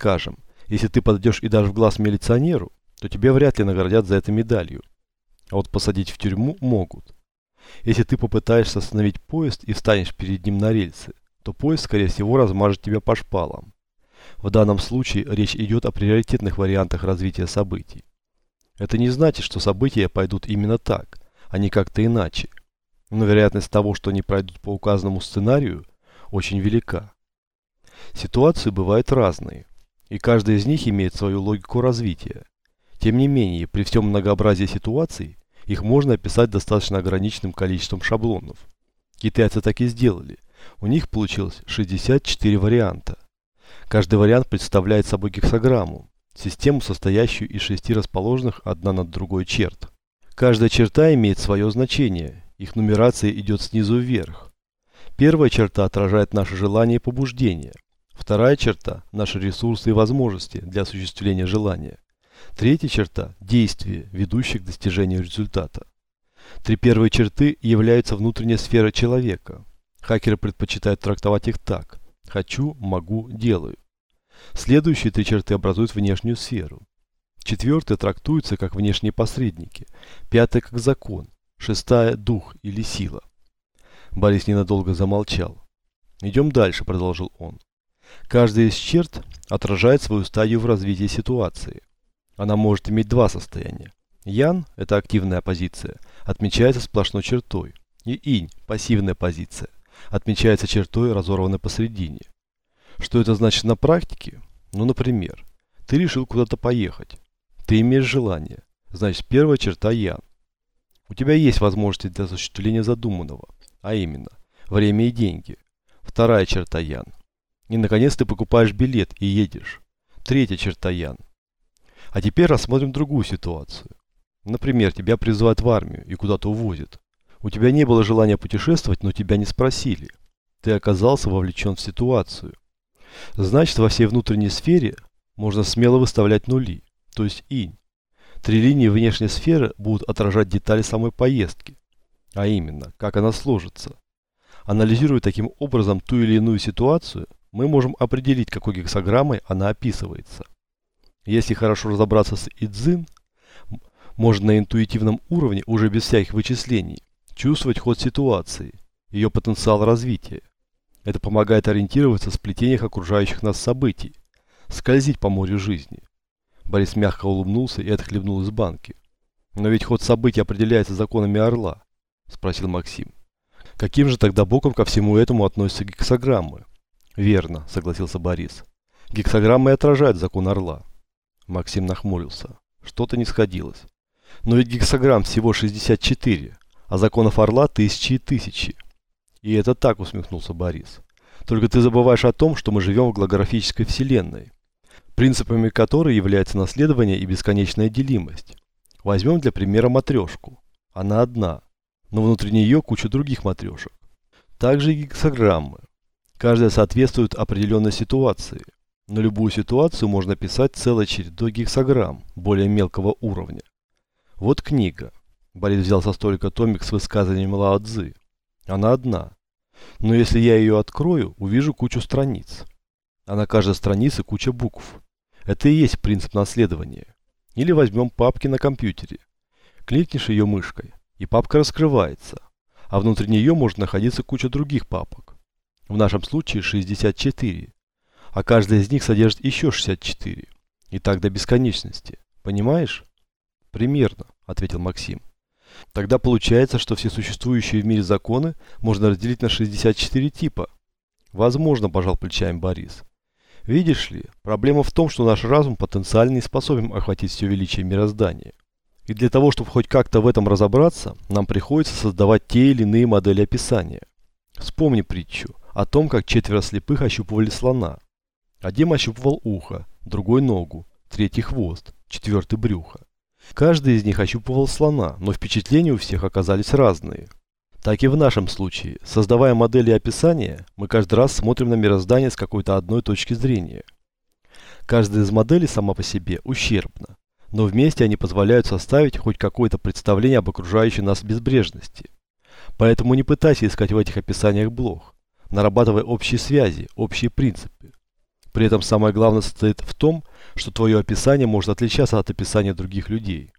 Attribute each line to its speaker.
Speaker 1: скажем, если ты подойдешь и дашь в глаз милиционеру, то тебе вряд ли наградят за это медалью. А вот посадить в тюрьму могут. Если ты попытаешься остановить поезд и встанешь перед ним на рельсы, то поезд, скорее всего, размажет тебя по шпалам. В данном случае речь идет о приоритетных вариантах развития событий. Это не значит, что события пойдут именно так, а не как-то иначе. Но вероятность того, что они пройдут по указанному сценарию, очень велика. Ситуации бывают разные, и каждая из них имеет свою логику развития. Тем не менее, при всем многообразии ситуаций, их можно описать достаточно ограниченным количеством шаблонов. Китайцы так и сделали. У них получилось 64 варианта. Каждый вариант представляет собой гексограмму, систему, состоящую из шести расположенных одна над другой черт. Каждая черта имеет свое значение, их нумерация идет снизу вверх. Первая черта отражает наши желания и побуждения. Вторая черта – наши ресурсы и возможности для осуществления желания. Третья черта – действия, ведущие к достижению результата. Три первые черты являются внутренняя сфера человека. Хакеры предпочитают трактовать их так – хочу, могу, делаю. Следующие три черты образуют внешнюю сферу. Четвертая трактуется как внешние посредники, пятая как закон, шестая – дух или сила. Борис ненадолго замолчал. «Идем дальше», – продолжил он. «Каждая из черт отражает свою стадию в развитии ситуации. Она может иметь два состояния. Ян – это активная позиция, отмечается сплошной чертой. И инь – пассивная позиция, отмечается чертой, разорванной посередине. Что это значит на практике? Ну, например, ты решил куда-то поехать. Ты имеешь желание. Значит, первая черта Ян. У тебя есть возможности для осуществления задуманного, а именно, время и деньги. Вторая черта Ян. И, наконец, ты покупаешь билет и едешь. Третья черта Ян. А теперь рассмотрим другую ситуацию. Например, тебя призывают в армию и куда-то увозят. У тебя не было желания путешествовать, но тебя не спросили. Ты оказался вовлечен в ситуацию. Значит, во всей внутренней сфере можно смело выставлять нули, то есть инь. Три линии внешней сферы будут отражать детали самой поездки, а именно, как она сложится. Анализируя таким образом ту или иную ситуацию, мы можем определить, какой гексограммой она описывается. Если хорошо разобраться с Идзин, можно на интуитивном уровне, уже без всяких вычислений, чувствовать ход ситуации, ее потенциал развития. Это помогает ориентироваться в сплетениях окружающих нас событий, скользить по морю жизни. Борис мягко улыбнулся и отхлебнул из банки. «Но ведь ход событий определяется законами Орла», – спросил Максим. «Каким же тогда боком ко всему этому относятся гексограммы?» «Верно», – согласился Борис. «Гексограммы отражают закон Орла». Максим нахмурился. Что-то не сходилось. «Но ведь гексограмм всего 64, а законов Орла тысячи и тысячи». И это так, усмехнулся Борис. Только ты забываешь о том, что мы живем в голографической вселенной, принципами которой является наследование и бесконечная делимость. Возьмем для примера матрешку. Она одна, но внутри нее куча других матрешек. Также и гексограммы. Каждая соответствует определенной ситуации. На любую ситуацию можно писать целой чередой гексограмм более мелкого уровня. Вот книга. Борис взял со столика томик с высказыванием Лао Цзы. Она одна. Но если я ее открою, увижу кучу страниц. А на каждой странице куча букв. Это и есть принцип наследования. Или возьмем папки на компьютере. Кликнешь ее мышкой, и папка раскрывается. А внутри нее может находиться куча других папок. В нашем случае 64. А каждая из них содержит еще 64. И так до бесконечности. Понимаешь? Примерно, ответил Максим. Тогда получается, что все существующие в мире законы можно разделить на 64 типа. Возможно, пожал плечами Борис. Видишь ли, проблема в том, что наш разум потенциально не способен охватить все величие мироздания. И для того, чтобы хоть как-то в этом разобраться, нам приходится создавать те или иные модели описания. Вспомни притчу о том, как четверо слепых ощупывали слона. Один ощупывал ухо, другой ногу, третий хвост, четвертый брюхо. Каждый из них ощупывал слона, но впечатления у всех оказались разные. Так и в нашем случае, создавая модели описания, мы каждый раз смотрим на мироздание с какой-то одной точки зрения. Каждая из моделей сама по себе ущербна, но вместе они позволяют составить хоть какое-то представление об окружающей нас безбрежности. Поэтому не пытайся искать в этих описаниях блох, нарабатывай общие связи, общие принципы. При этом самое главное состоит в том, что твое описание может отличаться от описания других людей.